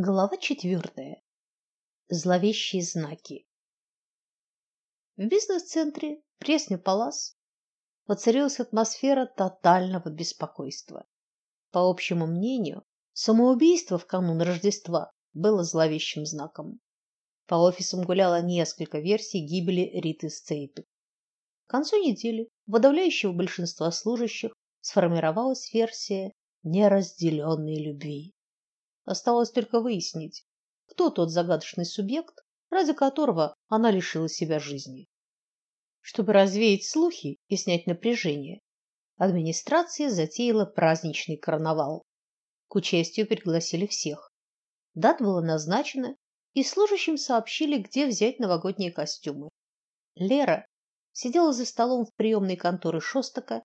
Глава четвертая. Зловещие знаки. В бизнес-центре Пресня Палас воцарилась атмосфера тотального беспокойства. По общему мнению, самоубийство в канун Рождества было зловещим знаком. По офисам гуляло несколько версий гибели Риты Сцейпик. К концу недели у подавляющего большинства служащих сформировалась версия неразделенной любви. Осталось только выяснить, кто тот загадочный субъект, ради которого она лишила себя жизни. Чтобы развеять слухи и снять напряжение, администрация затеяла праздничный карнавал. К участию пригласили всех. Дата была назначена, и служащим сообщили, где взять новогодние костюмы. Лера сидела за столом в приемной конторы Шостака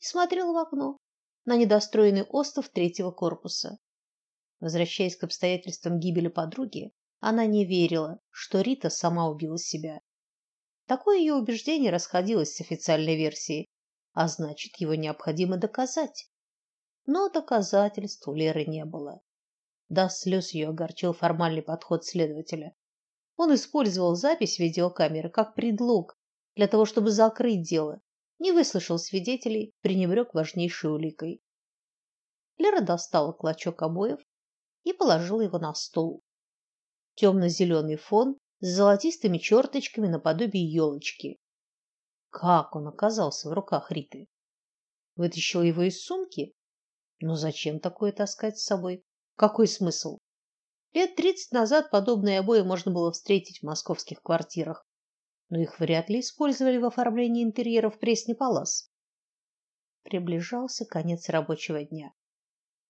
и смотрела в окно на недостроенный остов третьего корпуса. Возвращаясь к обстоятельствам гибели подруги, она не верила, что Рита сама убила себя. Такое ее убеждение расходилось с официальной версией, а значит, его необходимо доказать. Но доказательств у Леры не было. До слез ее огорчил формальный подход следователя. Он использовал запись видеокамеры как предлог для того, чтобы закрыть дело, не выслушал свидетелей, пренебрег важнейшей уликой. Лера достала клочок обоев, и положила его на стол. Темно-зеленый фон с золотистыми черточками наподобие елочки. Как он оказался в руках Риты? Вытащил его из сумки? Но зачем такое таскать с собой? Какой смысл? Лет тридцать назад подобные обои можно было встретить в московских квартирах, но их вряд ли использовали в оформлении интерьеров Пресни Палас. Приближался конец рабочего дня.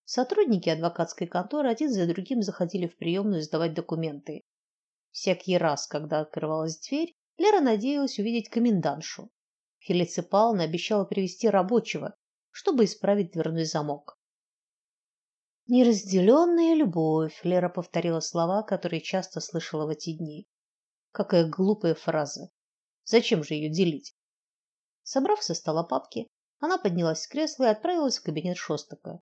Сотрудники адвокатской конторы один за другим заходили в приемную сдавать документы. Всякий раз, когда открывалась дверь, Лера надеялась увидеть комендантшу. Фелиция Павловна обещала привести рабочего, чтобы исправить дверной замок. Неразделенная любовь, Лера повторила слова, которые часто слышала в эти дни. Какая глупая фраза. Зачем же ее делить? Собрав со стола папки, она поднялась с кресла и отправилась в кабинет Шостака.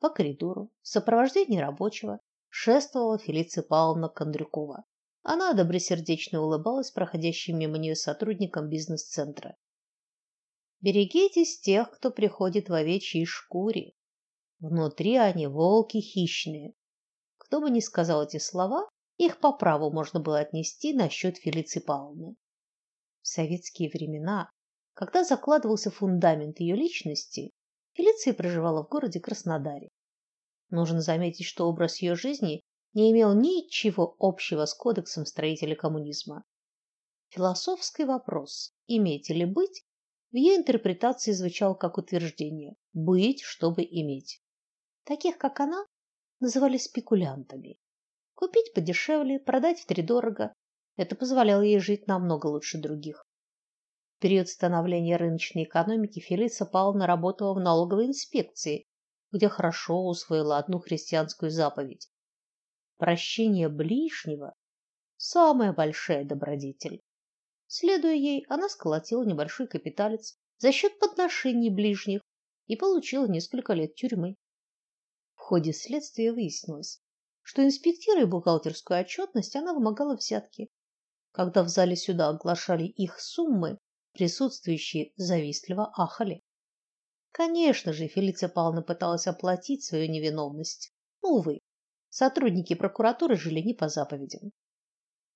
По коридору в сопровождении рабочего шествовала Фелиция Павловна Кондрюкова. Она добросердечно улыбалась проходящим мимо нее сотрудникам бизнес-центра. Берегитесь тех, кто приходит в овечьей шкуре. Внутри они волки хищные. Кто бы ни сказал эти слова, их по праву можно было отнести на счет Фелиции Павловны. В советские времена, когда закладывался фундамент ее личности, Фелиция проживала в городе Краснодаре. Нужно заметить, что образ ее жизни не имел ничего общего с кодексом строителей коммунизма. Философский вопрос иметь или быть в ее интерпретации звучал как утверждение быть, чтобы иметь. Таких, как она, называли спекулянтами. Купить подешевле, продать втридорого это позволяло ей жить намного лучше других. Период становления рыночной экономики Фелиция Павловна работала в налоговой инспекции, где хорошо усвоила одну христианскую заповедь. Прощение ближнего самая большая добродетель. Следуя ей, она сколотила небольшой капиталец за счет подношений ближних и получила несколько лет тюрьмы. В ходе следствия выяснилось, что инспектируя бухгалтерскую отчетность, она вымогала взятки. Когда в зале суда оглашали их суммы, Присутствующие завистливо ахали. Конечно же, Фелиция Павловна пыталась оплатить свою невиновность. Но, увы, сотрудники прокуратуры жили не по заповедям.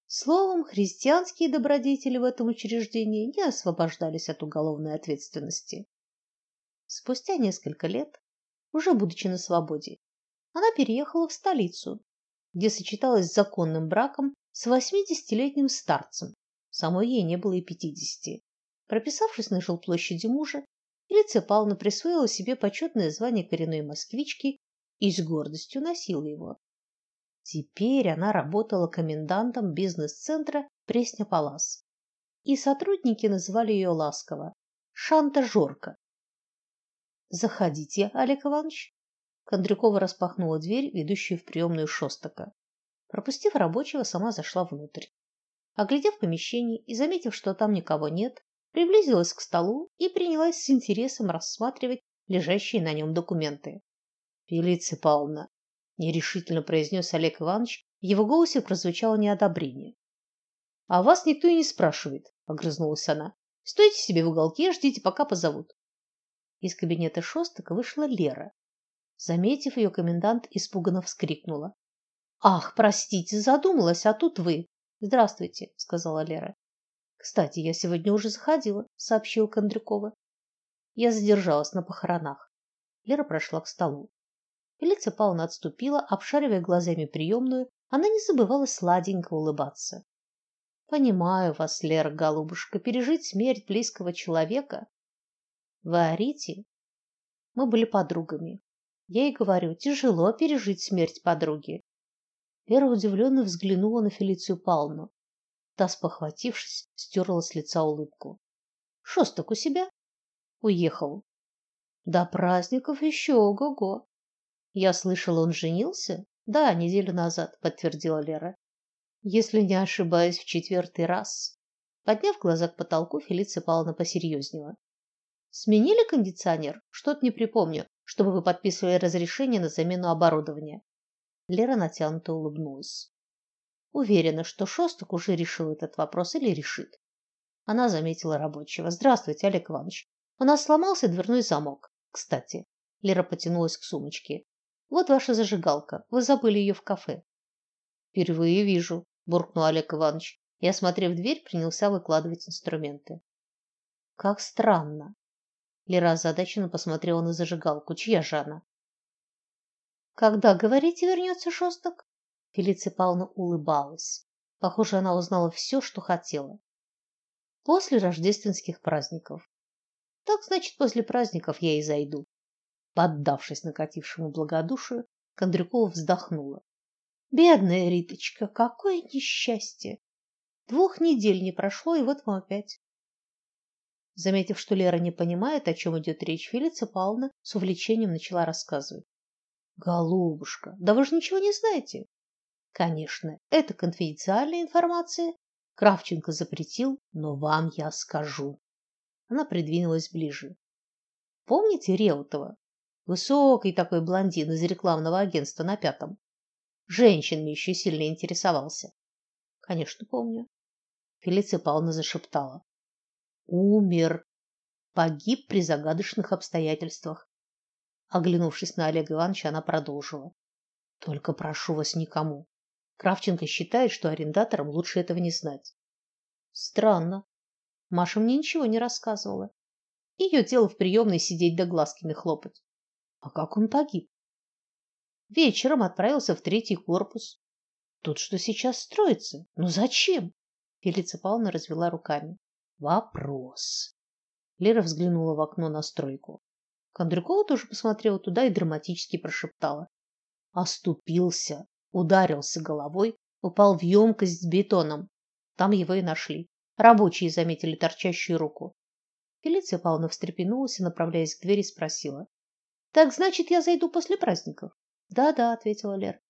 Словом, христианские добродетели в этом учреждении не освобождались от уголовной ответственности. Спустя несколько лет, уже будучи на свободе, она переехала в столицу, где сочеталась с законным браком с восьмидесятилетним старцем. Самой ей не было и пятидесяти. Прописавшись на жилплощади мужа, Фелиция Павловна присвоила себе почетное звание коренной москвички и с гордостью носила его. Теперь она работала комендантом бизнес-центра Пресня Палас. И сотрудники называли ее ласково Шанта Жорка. Заходите, Олег Иванович. Кондрюкова распахнула дверь, ведущую в приемную Шостака. Пропустив рабочего, сама зашла внутрь. Оглядев помещение и заметив, что там никого нет, приблизилась к столу и принялась с интересом рассматривать лежащие на нем документы. Фелиция Павловна, нерешительно произнес Олег Иванович. В его голосе прозвучало неодобрение. А вас никто и не спрашивает, огрызнулась она. Стойте себе в уголке, ждите, пока позовут. Из кабинета Шостака вышла Лера. Заметив ее, комендант испуганно вскрикнула: "Ах, простите, задумалась, а тут вы. Здравствуйте", сказала Лера. "Кстати, я сегодня уже заходила", сообщила Кондрюкова. "Я задержалась на похоронах". Лера прошла к столу. Фелиция Павловна отступила, обшаривая глазами приемную. Она не забывала сладенько улыбаться. Понимаю вас, Лера, голубушка, пережить смерть близкого человека. Вы орите? Мы были подругами. Я ей говорю, тяжело пережить смерть подруги. Лера удивленно взглянула на Фелицию Павловну. Та, спохватившись, стерла с лица улыбку. Шостак у себя? Уехал. До праздников еще ого-го. Я слышала, он женился? Да, неделю назад, подтвердила Лера. Если не ошибаюсь, в четвертый раз. Подняв глаза к потолку, Фелиция Павловна посерьезнела. Сменили кондиционер? Что-то не припомню, чтобы вы подписывали разрешение на замену оборудования. Лера натянуто улыбнулась. Уверена, что Шостак уже решил этот вопрос или решит. Она заметила рабочего. Здравствуйте, Олег Иванович. У нас сломался дверной замок. Кстати, Лера потянулась к сумочке. Вот ваша зажигалка. Вы забыли ее в кафе. Впервые вижу буркнул Олег Иванович и, осмотрев дверь, принялся выкладывать инструменты. Как странно. Лера озадаченно посмотрела на зажигалку. Чья же она? Когда, говорите, вернется Шостак? Фелиция Павловна улыбалась. Похоже, она узнала все, что хотела. После рождественских праздников. Так, значит, после праздников я и зайду. Поддавшись накатившему благодушию, Кондрюкова вздохнула. Бедная Риточка, какое несчастье! Двух недель не прошло, и вот мы опять. Заметив, что Лера не понимает, о чем идет речь, Фелиция Павловна с увлечением начала рассказывать. Голубушка, да вы же ничего не знаете. Конечно, это конфиденциальная информация. Кравченко запретил, но вам я скажу. Она придвинулась ближе. Помните Реутова? Высокий такой блондин из рекламного агентства на пятом женщинами еще сильно интересовался. Конечно, помню. Фелиция Павловна зашептала. Умер. Погиб при загадочных обстоятельствах. Оглянувшись на Олега Ивановича, она продолжила. Только прошу вас никому. Кравченко считает, что арендаторам лучше этого не знать. Странно. Маша мне ничего не рассказывала. Ее дело в приемной сидеть да глазками хлопать. А как он погиб? Вечером отправился в третий корпус. Тут что сейчас строится? Ну зачем? Фелиция Павловна развела руками. Вопрос. Лера взглянула в окно на стройку. Кондрюкова тоже посмотрела туда и драматически прошептала: "Оступился, ударился головой, упал в емкость с бетоном. Там его и нашли. Рабочие заметили торчащую руку". Фелиция Павловна встрепенулась и, направляясь к двери, спросила: "Так значит, я зайду после праздников?" "Да-да", ответила Лера.